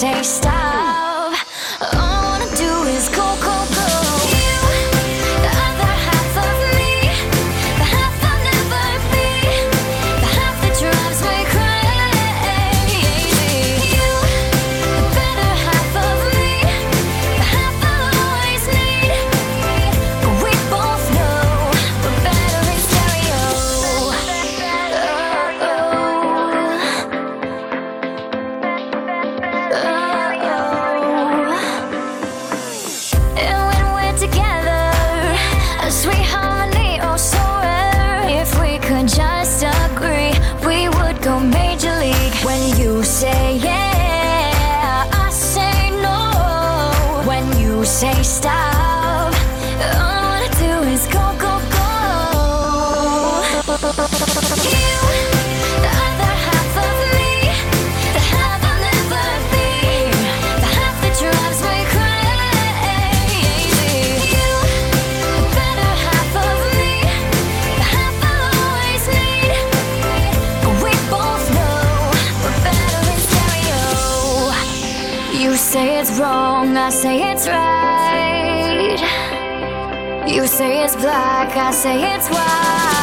Stop. say it's wrong, I say it's right. You say it's black, I say it's white.